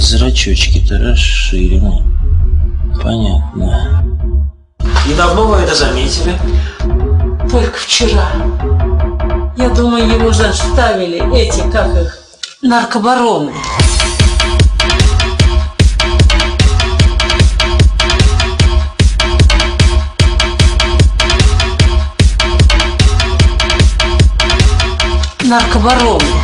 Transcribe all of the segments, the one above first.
Зрачочки-то расширены. Понятно. И давно вы это заметили? Только вчера. Я думаю, его заставили эти, как их, наркобароны. Наркобароны.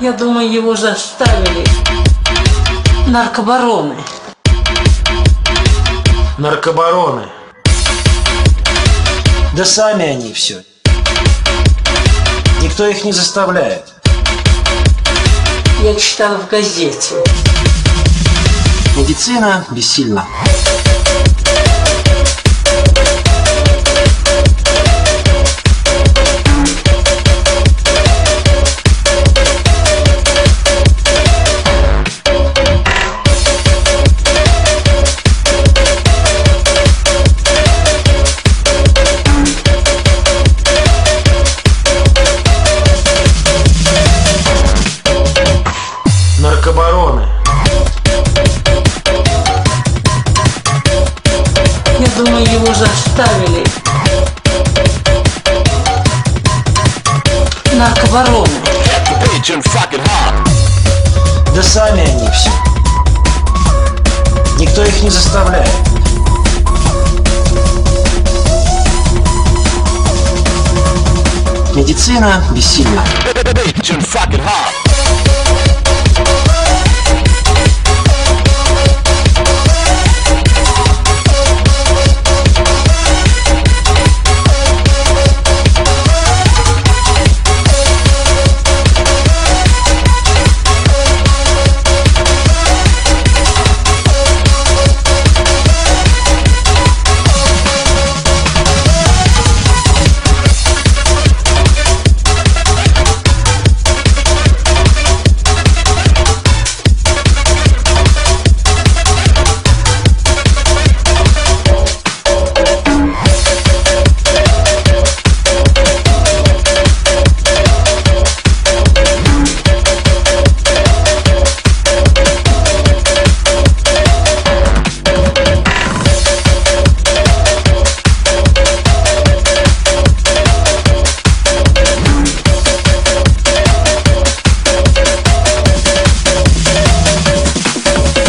Я думаю, его заставили наркобароны. Наркобароны. Да сами они все. Никто их не заставляет. Я читала в газете. Медицина бессильна. Думаю, его заставили наркобароны. Да сами они все. Никто их не заставляет. Медицина бессильна.